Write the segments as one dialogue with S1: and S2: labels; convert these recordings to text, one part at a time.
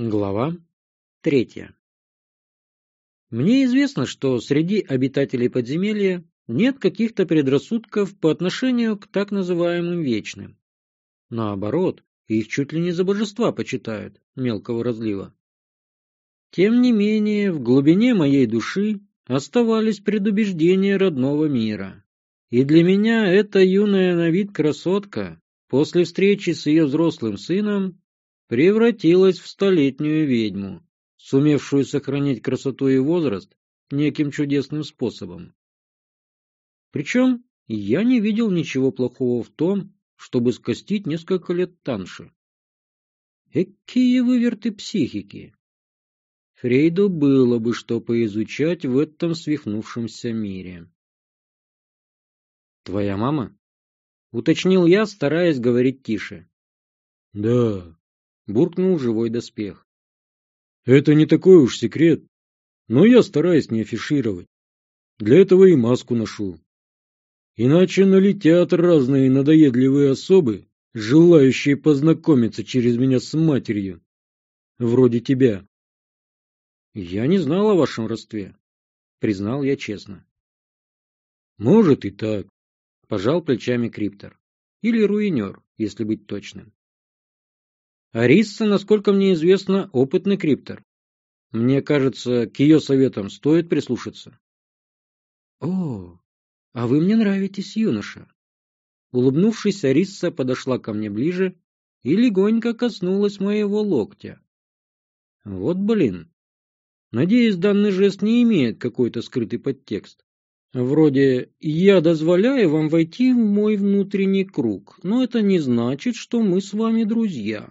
S1: Глава третья. Мне известно, что среди обитателей подземелья нет каких-то предрассудков по отношению к так называемым вечным. Наоборот, их чуть ли не за божества почитают, мелкого разлива. Тем не менее, в глубине моей души оставались предубеждения родного мира. И для меня эта юная на вид красотка после встречи с ее взрослым сыном превратилась в столетнюю ведьму, сумевшую сохранить красоту и возраст неким чудесным способом. Причем я не видел ничего плохого в том, чтобы скостить несколько лет танши. Какие выверты психики! Фрейду было бы что поизучать в этом свихнувшемся мире. «Твоя мама?» — уточнил я, стараясь говорить тише.
S2: «Да»,
S1: буркнул живой доспех.
S2: Это не такой уж секрет, но я стараюсь не афишировать. Для этого и маску ношу. Иначе налетят разные надоедливые особы, желающие познакомиться через меня с матерью. Вроде тебя.
S1: Я не знал о вашем родстве, признал я честно.
S2: Может и так,
S1: пожал плечами Криптор. Или руинер, если быть точным. Арисса, насколько мне известно, опытный криптор. Мне кажется, к ее советам стоит прислушаться. — О, а вы мне нравитесь, юноша. Улыбнувшись, Арисса подошла ко мне ближе и легонько коснулась моего локтя. Вот блин. Надеюсь, данный жест не имеет какой-то скрытый подтекст. Вроде «я дозволяю вам войти в мой внутренний круг, но это не значит, что мы с вами друзья»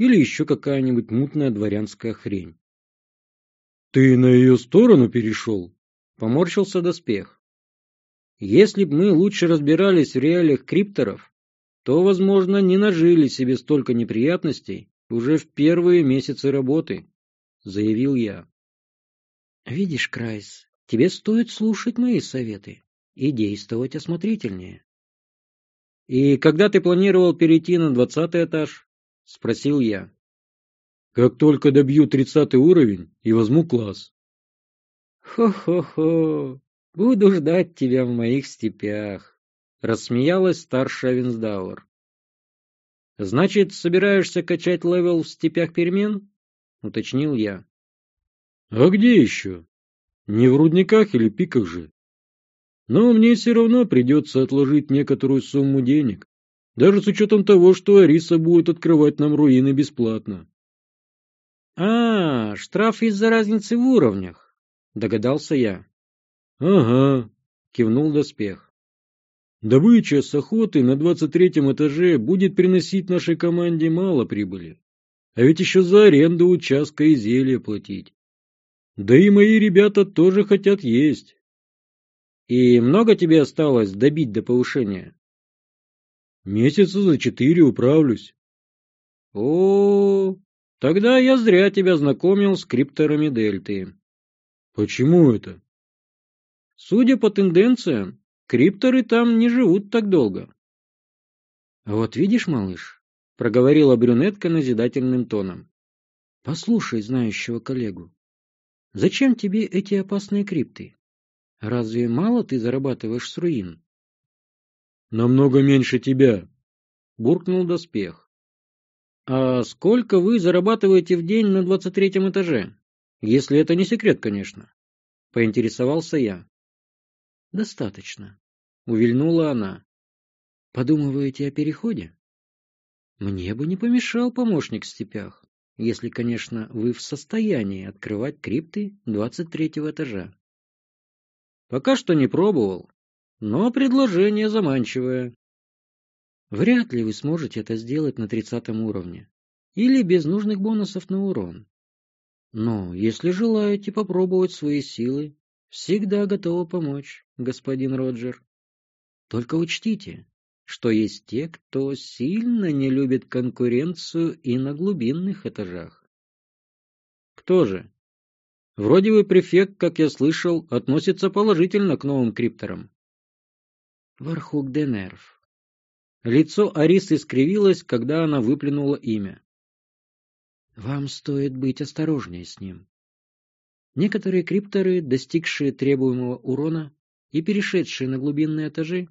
S1: или еще какая-нибудь мутная дворянская хрень.
S2: — Ты на ее сторону перешел?
S1: — поморщился доспех. Если б мы лучше разбирались в реалиях крипторов, то, возможно, не нажили себе столько неприятностей уже в первые месяцы работы, — заявил я. — Видишь, Крайс, тебе стоит слушать мои советы и действовать осмотрительнее. — И когда ты планировал перейти на двадцатый этаж? — спросил я.
S2: «Как только добью тридцатый уровень и возьму класс».
S1: «Хо-хо-хо, буду ждать тебя в моих степях», — рассмеялась старшая Винсдауэр. «Значит, собираешься качать левел в степях перемен?» — уточнил я.
S2: «А где еще? Не в рудниках или пиках же. Но мне все равно придется отложить некоторую сумму денег. Даже с учетом того, что Ариса будет открывать нам руины бесплатно.
S1: — А, штраф из-за разницы в уровнях, — догадался я.
S2: — Ага, — кивнул доспех. Добыча с охоты на двадцать третьем этаже будет приносить нашей команде мало прибыли. А ведь еще за аренду участка и зелья платить. Да и мои ребята тоже хотят есть.
S1: — И много тебе осталось добить до повышения?
S2: Месяца за четыре управлюсь.
S1: О, тогда я зря тебя знакомил с крипторами Дельты.
S2: Почему это?
S1: Судя по тенденциям, крипторы там не живут так долго. Вот видишь, малыш, проговорила брюнетка назидательным тоном. Послушай знающего коллегу. Зачем тебе эти опасные крипты? Разве мало ты зарабатываешь с руин?
S2: Намного меньше тебя, —
S1: буркнул доспех. — А сколько вы зарабатываете в день на двадцать третьем этаже? Если это не секрет, конечно. — поинтересовался я. — Достаточно, — увильнула она. — Подумываете о переходе? Мне бы не помешал помощник в степях, если, конечно, вы в состоянии открывать крипты двадцать третьего этажа. Пока что не пробовал, но предложение заманчивое. Вряд ли вы сможете это сделать на тридцатом уровне или без нужных бонусов на урон. Но если желаете попробовать свои силы, всегда готова помочь, господин Роджер. Только учтите, что есть те, кто сильно не любит конкуренцию и на глубинных этажах. Кто же? Вроде бы префект, как я слышал, относится положительно к новым крипторам. Вархук Денерв. Лицо Арисы скривилось, когда она выплюнула имя. Вам стоит быть осторожнее с ним. Некоторые крипторы, достигшие требуемого урона и перешедшие на глубинные этажи,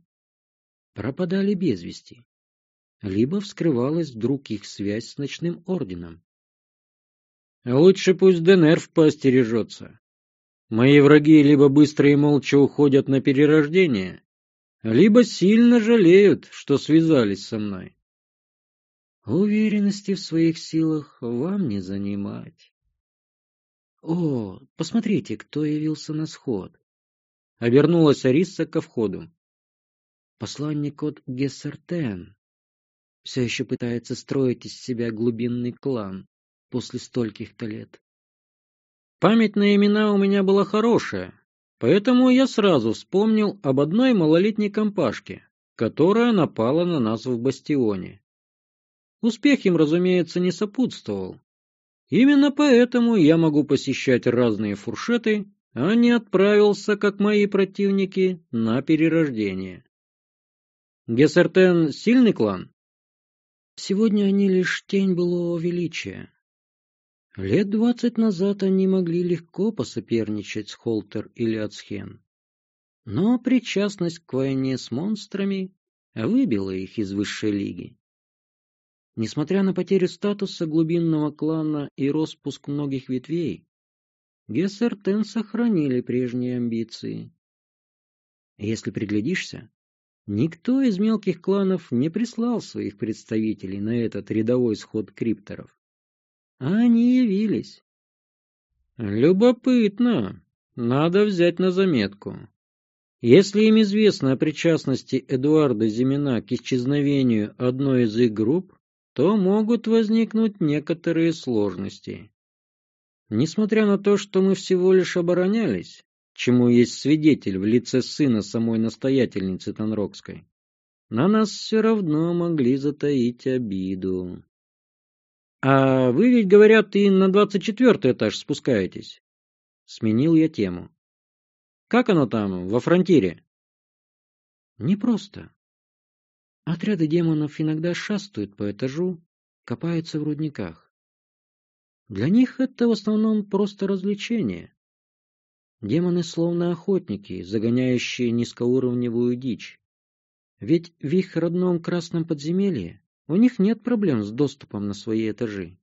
S1: пропадали без вести, либо вскрывалась вдруг их связь с ночным орденом.
S2: Лучше пусть Денерв поостережется. Мои враги либо быстро и молча уходят на перерождение, либо сильно жалеют, что связались со мной.
S1: Уверенности в своих силах вам не занимать. О, посмотрите, кто явился на сход. Обернулась Ариса ко входу. Посланник от Гессертен все еще пытается строить из себя глубинный клан после стольких-то лет.
S2: Память на имена у меня была хорошая, поэтому я сразу вспомнил об одной малолетней компашке, которая напала на нас в бастионе. Успех им, разумеется, не сопутствовал. Именно поэтому я могу посещать разные фуршеты, а не отправился, как мои противники, на перерождение. Гессертен — сильный клан?
S1: Сегодня они лишь тень былого величия. Лет двадцать назад они могли легко посоперничать с Холтер или Ацхен. Но причастность к войне с монстрами выбила их из высшей лиги. Несмотря на потерю статуса глубинного клана и распуск многих ветвей, Гессертен сохранили прежние амбиции. Если приглядишься, никто из мелких кланов не прислал своих представителей на этот рядовой сход крипторов. Они явились.
S2: Любопытно. Надо взять на заметку. Если им известно о причастности Эдуарда Зимина к исчезновению одной из их групп, то могут возникнуть некоторые сложности. Несмотря на то, что мы всего лишь оборонялись, чему есть свидетель в лице сына самой настоятельницы Танрокской, на нас все равно могли затаить обиду. «А вы ведь, говорят, и на двадцать четвертый этаж спускаетесь?» Сменил я тему. «Как оно там, во фронтире?»
S1: «Непросто. Отряды демонов иногда шастают по этажу, копаются в рудниках. Для них это в основном просто развлечение. Демоны словно охотники, загоняющие низкоуровневую дичь. Ведь в их родном красном подземелье у них нет проблем с доступом на свои этажи.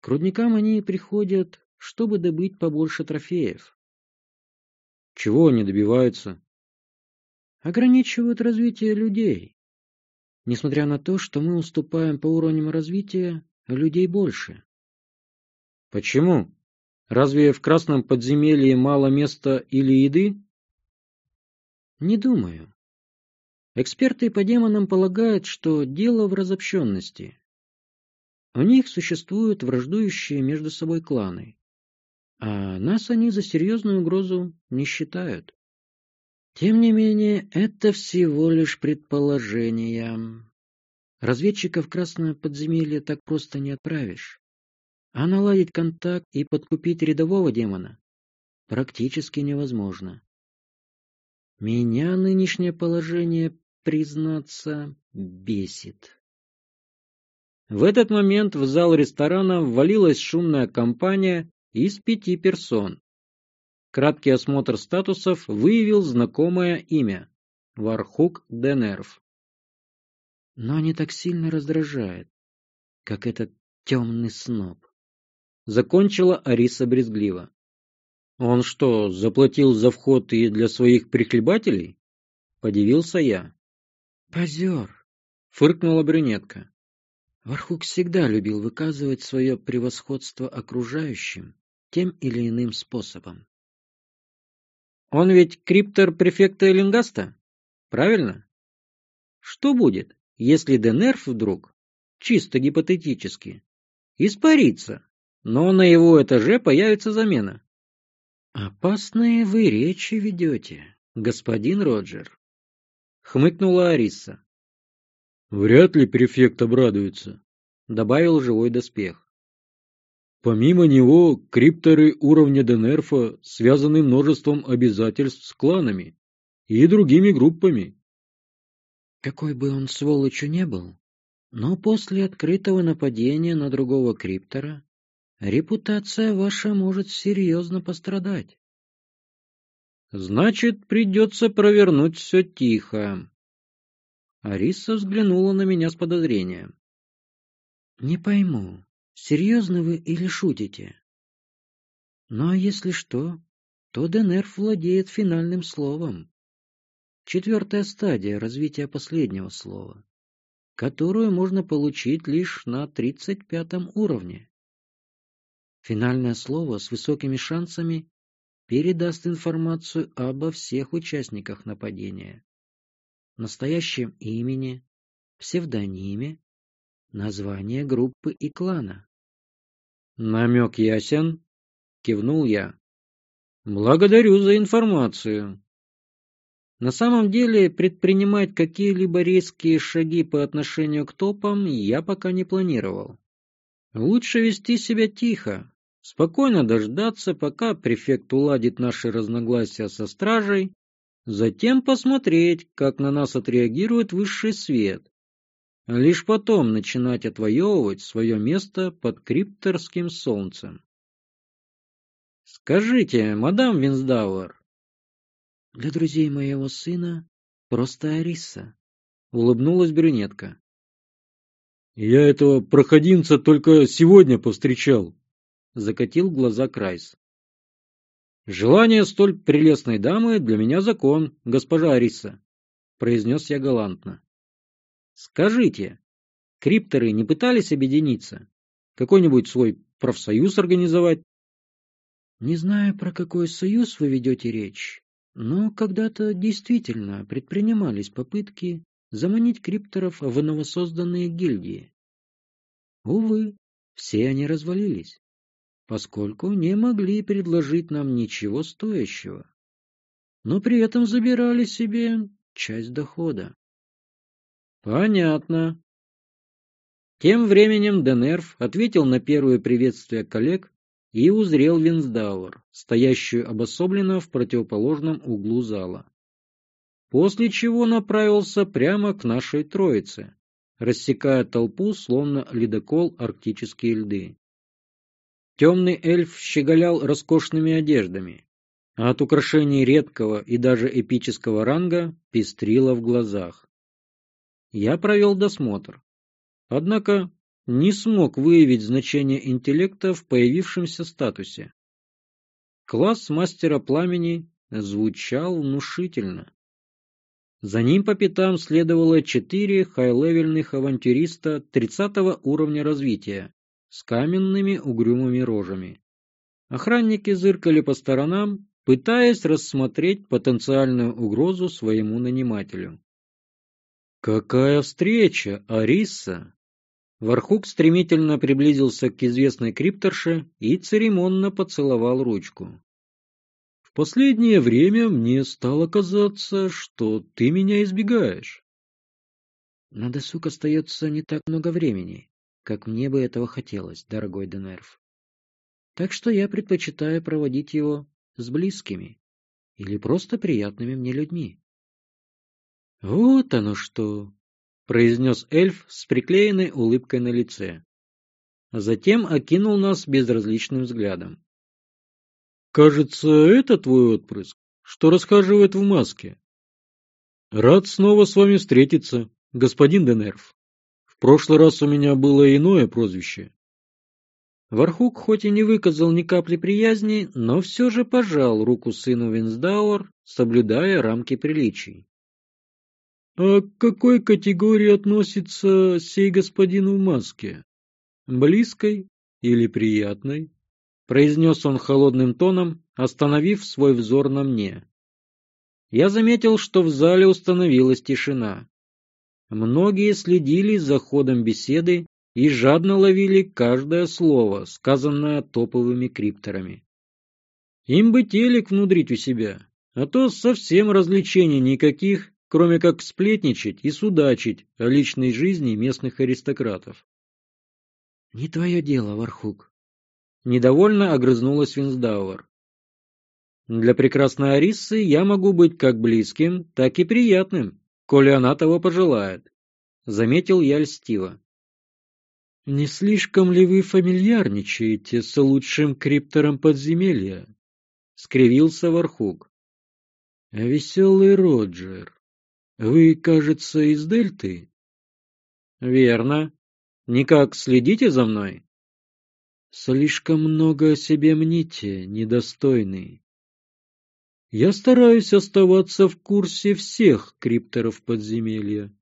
S1: К рудникам они приходят, чтобы добыть побольше трофеев.
S2: Чего они добиваются?
S1: Ограничивают развитие людей. Несмотря на то, что мы уступаем по уровням развития, людей больше.
S2: Почему? Разве в красном подземелье мало места или еды?
S1: Не думаю. Эксперты по демонам полагают, что дело в разобщенности. У них существуют враждующие между собой кланы, а нас они за серьезную угрозу не считают. Тем не менее, это всего лишь предположения. Разведчиков в Красное подземелье так просто не отправишь. А наладить контакт и подкупить рядового демона практически невозможно. Меня нынешнее положение, признаться, бесит.
S2: В этот момент в зал ресторана ввалилась шумная компания из пяти персон. Краткий осмотр статусов выявил знакомое имя – Вархук Денерв.
S1: Но не так сильно раздражает, как этот темный сноб.
S2: Закончила Ариса брезгливо. Он что, заплатил за вход и для своих прихлебателей? Подивился я.
S1: Позер,
S2: фыркнула брюнетка.
S1: Вархук всегда любил выказывать свое превосходство окружающим тем или иным способом.
S2: Он ведь криптор префекта Эллингаста, правильно? Что будет, если Денерф вдруг, чисто гипотетически, испарится, но на его этаже появится замена?
S1: Опасные вы речи ведете, господин Роджер,
S2: хмыкнула Ариса. Вряд ли префект обрадуется, добавил живой доспех. Помимо него, крипторы уровня Денерфа связаны множеством обязательств с кланами и другими группами.
S1: Какой бы он сволочью не был, Но после открытого нападения на другого криптора репутация ваша может серьезно пострадать.
S2: Значит, придется провернуть все тихо. Ариса взглянула на меня с подозрением.
S1: Не пойму, серьезно вы или шутите? Но если что, то Денерф владеет финальным словом. Четвертая стадия развития последнего слова, которую можно получить лишь на тридцать пятом уровне. Финальное слово с высокими шансами передаст информацию обо всех участниках нападения. Настоящем имени, псевдониме, название группы и клана.
S2: Намек ясен? Кивнул я. Благодарю за информацию.
S1: На самом деле, предпринимать какие-либо резкие шаги по отношению к топам я пока не планировал. Лучше вести себя тихо, спокойно дождаться, пока префект уладит наши разногласия со стражей, затем посмотреть, как на нас отреагирует высший свет, а лишь потом начинать отвоевывать свое место под крипторским солнцем. Скажите, мадам Винсдауэр. Для друзей моего сына просто Ариса, улыбнулась брюнетка.
S2: Я этого проходимца только сегодня повстречал, закатил глаза Крайс. «Желание столь прелестной дамы для меня закон, госпожа Ариса», — произнес я галантно. «Скажите, крипторы не пытались объединиться? Какой-нибудь свой профсоюз организовать?»
S1: «Не знаю, про какой союз вы ведете речь, но когда-то действительно предпринимались попытки заманить крипторов в новосозданные гильдии. Увы, все они развалились поскольку не могли предложить нам ничего стоящего, но при этом забирали себе часть дохода.
S2: Понятно. Тем временем Денерв ответил на первое приветствие коллег и узрел Винсдауэр, стоящую обособленно в противоположном углу зала. После чего направился прямо к нашей троице, рассекая толпу, словно ледокол арктические льды. Темный эльф щеголял роскошными одеждами, а от украшений редкого и даже эпического ранга пестрило в глазах. Я провел досмотр. Однако не смог выявить значение интеллекта в появившемся статусе. Класс мастера пламени звучал внушительно. За ним по пятам следовало четыре хай-левельных авантюриста 30 уровня развития, с каменными угрюмыми рожами. Охранники зыркали по сторонам, пытаясь рассмотреть потенциальную угрозу своему нанимателю. «Какая встреча, Ариса!» Вархук стремительно приблизился к известной крипторше и церемонно поцеловал ручку. «В последнее время мне стало казаться, что ты меня избегаешь».
S1: «На досуг остается не так много времени», как мне бы этого хотелось, дорогой Денерв. Так что я предпочитаю проводить его с близкими или просто приятными мне людьми.
S2: «Вот оно что!» — произнес эльф с приклеенной улыбкой на лице. А затем окинул нас безразличным взглядом. «Кажется, это твой отпрыск, что расхаживает в маске. Рад снова с вами встретиться, господин Денерв» прошлый раз у меня было иное прозвище.
S1: Вархук хоть и не выказал ни капли приязни, но все же пожал руку сыну Винсдауэр, соблюдая рамки приличий.
S2: — А к какой категории относится сей господин в маске? Близкой или приятной? — произнес он холодным тоном, остановив свой взор на мне.
S1: Я заметил, что в зале установилась тишина. Многие следили за ходом беседы и жадно ловили каждое слово, сказанное топовыми крипторами.
S2: Им бы телек внудрить у себя, а то совсем развлечений никаких, кроме как сплетничать и судачить о личной жизни местных аристократов.
S1: — Не твое дело, Вархук.
S2: Недовольно огрызнулась Винсдауэр. Для прекрасной Арисы я могу быть как близким, так и приятным, коли она того пожелает.
S1: заметил я льстиво.
S2: Не слишком ли вы фамильярничаете с лучшим криптором подземелья? скривился Вархук. Веселый Роджер, вы, кажется, из Дельты?
S1: Верно. Никак следите за мной?
S2: Слишком много о себе мните, недостойный. Я стараюсь оставаться в курсе всех крипторов подземелья.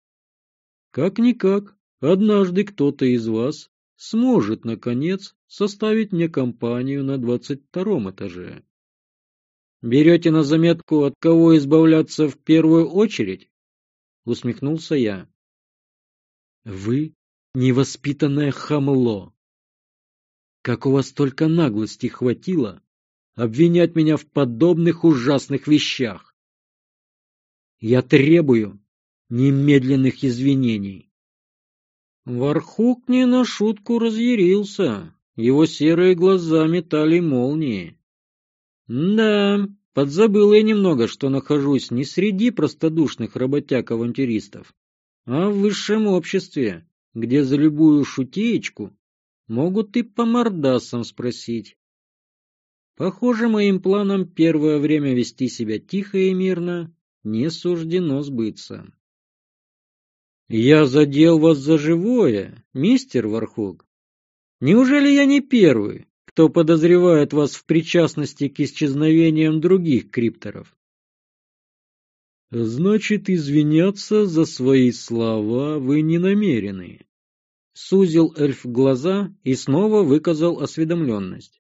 S2: Как-никак, однажды кто-то из вас сможет, наконец, составить мне компанию на двадцать втором этаже.
S1: Берете на заметку, от кого избавляться в первую очередь? Усмехнулся я.
S2: Вы невоспитанное хамло. Как у вас только наглости хватило обвинять меня в подобных ужасных вещах? Я требую немедленных извинений.
S1: Вархук не на шутку разъярился. Его серые глаза метали молнии. Да, подзабыл я немного, что нахожусь не среди простодушных работяг-авантюристов, а в высшем обществе, где за любую шутеечку могут и по мордасам спросить. Похоже, моим планам первое время вести себя тихо и мирно не суждено сбыться. Я задел вас за живое, мистер Вархук. Неужели я не первый, кто подозревает вас в причастности к исчезновениям других крипторов?
S2: Значит, извиняться за свои слова вы не намерены.
S1: Сузил эльф глаза и снова выказал осведомленность.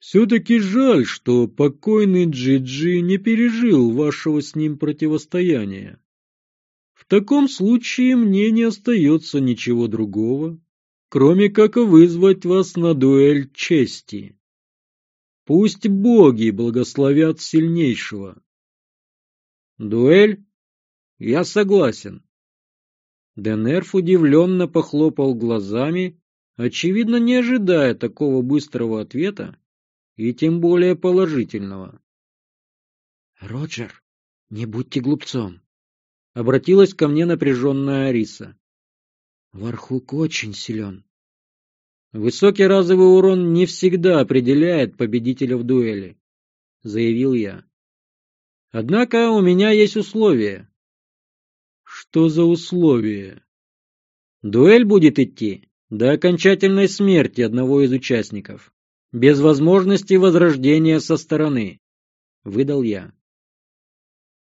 S2: Все-таки жаль, что покойный Джиджи не пережил вашего с ним противостояния. В таком случае мне не остается ничего другого, кроме как вызвать вас на дуэль чести. Пусть боги благословят сильнейшего.
S1: Дуэль? Я согласен. Денерф удивленно похлопал глазами, очевидно, не ожидая такого быстрого ответа и тем более положительного.
S2: «Роджер, не будьте глупцом», —
S1: обратилась ко мне напряженная Ариса.
S2: «Вархук очень силен».
S1: «Высокий разовый урон не всегда определяет победителя в дуэли», — заявил я. Однако у меня есть условия.
S2: Что за условия?
S1: Дуэль будет идти до окончательной смерти одного из участников, без возможности возрождения со стороны, выдал я.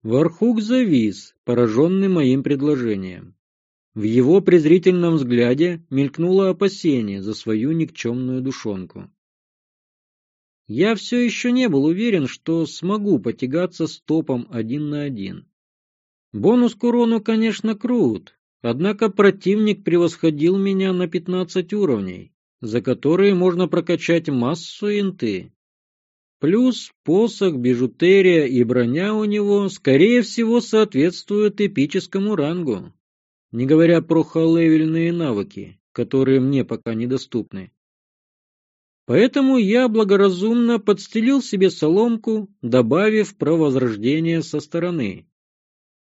S1: Вархук завис, пораженный моим предложением. В его презрительном взгляде мелькнуло опасение за свою никчемную душонку. Я все еще не был уверен, что смогу потягаться с топом один на один. Бонус к урону, конечно, крут, однако противник превосходил меня на 15 уровней, за которые можно прокачать массу инты. Плюс посох, бижутерия и броня у него, скорее всего, соответствуют эпическому рангу, не говоря про халевельные навыки, которые мне пока недоступны. Поэтому я благоразумно подстелил себе соломку, добавив про возрождение со стороны.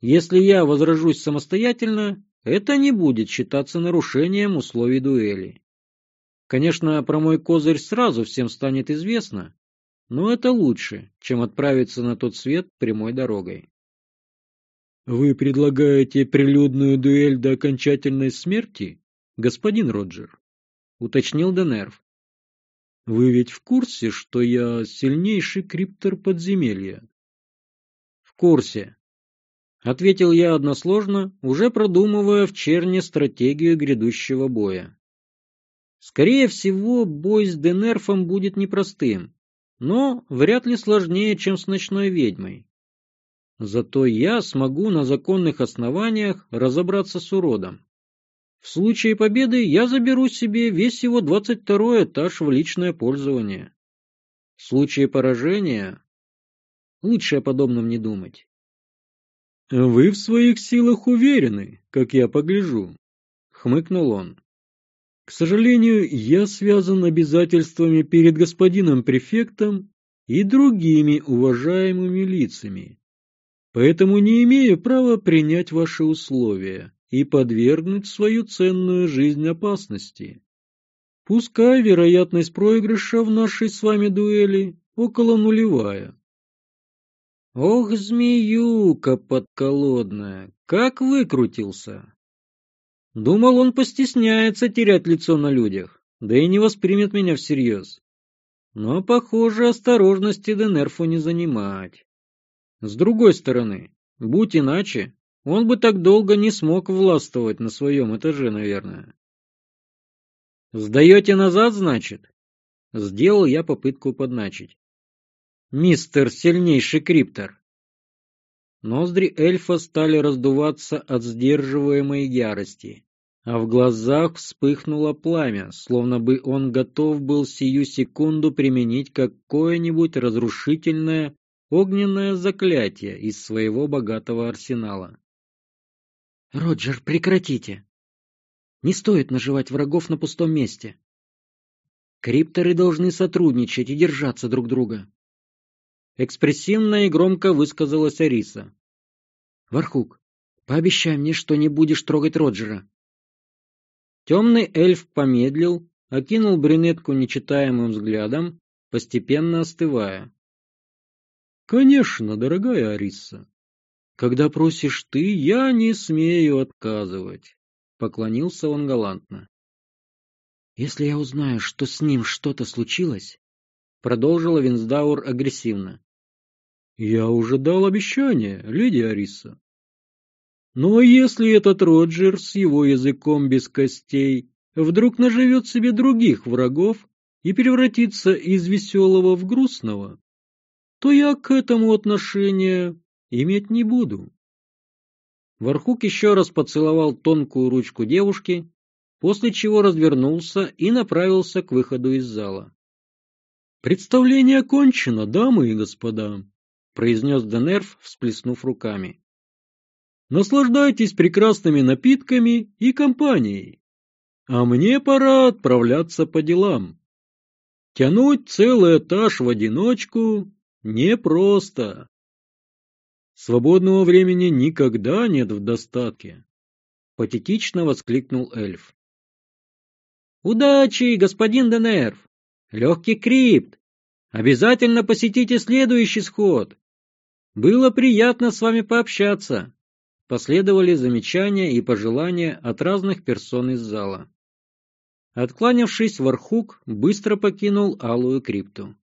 S1: Если я возражусь самостоятельно, это не будет считаться нарушением условий дуэли. Конечно, про мой козырь сразу всем станет известно, но это лучше, чем отправиться на тот свет прямой дорогой.
S2: «Вы предлагаете прилюдную дуэль до окончательной смерти, господин Роджер?» — уточнил Денерв. Вы ведь в курсе, что я сильнейший криптор подземелья?
S1: В курсе. Ответил я односложно, уже продумывая в черне стратегию грядущего боя. Скорее всего, бой с Денерфом будет непростым, но вряд ли сложнее, чем с ночной ведьмой. Зато я смогу на законных основаниях разобраться с уродом. В случае победы я заберу себе весь его двадцать второй этаж в личное пользование. В случае поражения лучше о подобном не думать.
S2: «Вы в своих силах уверены, как я погляжу», — хмыкнул он. «К сожалению, я связан обязательствами перед господином префектом и другими уважаемыми лицами, поэтому не имею права принять ваши условия, и подвергнуть свою ценную жизнь опасности. Пускай вероятность проигрыша в нашей с вами дуэли около нулевая.
S1: Ох, змеюка подколодная, как выкрутился! Думал, он постесняется терять лицо на людях, да и не воспримет меня всерьез. Но, похоже, осторожности Денерфу не занимать. С другой стороны, будь иначе, он бы так долго не смог властвовать на своем этаже, наверное. «Сдаете назад, значит?» Сделал я попытку подначить. «Мистер сильнейший криптор!» Ноздри эльфа стали раздуваться от сдерживаемой ярости, а в глазах вспыхнуло пламя, словно бы он готов был сию секунду применить какое-нибудь разрушительное огненное заклятие из своего богатого арсенала. «Роджер, прекратите! Не стоит наживать врагов на пустом месте. Крипторы должны сотрудничать и держаться друг друга». Экспрессивно и громко высказалась Ариса. «Вархук, пообещай мне, что не будешь трогать Роджера». Темный эльф помедлил, окинул брюнетку нечитаемым взглядом, постепенно остывая.
S2: «Конечно, дорогая Ариса. Когда просишь ты, я не смею отказывать», — поклонился он галантно.
S1: «Если я узнаю, что с ним что-то случилось», — продолжила Винсдаур агрессивно.
S2: «Я уже дал обещание, леди Ариса. Но если этот Роджер с его языком без костей вдруг наживет себе других врагов и превратится из веселого в грустного, то я к этому отношения иметь не буду.
S1: Вархук еще раз поцеловал тонкую ручку девушки, после чего развернулся и направился к выходу из зала.
S2: «Представление окончено, дамы и господа», — произнес Денерв, всплеснув руками. «Наслаждайтесь прекрасными напитками и компанией, а мне пора отправляться по делам. Тянуть целый этаж в одиночку Непросто. Свободного времени никогда нет в достатке. Патетично воскликнул эльф.
S1: Удачи, господин Денерв! Легкий крипт! Обязательно посетите следующий сход. Было приятно с вами пообщаться. Последовали замечания и пожелания от разных персон из зала. Откланявшись, Вархук быстро покинул алую крипту.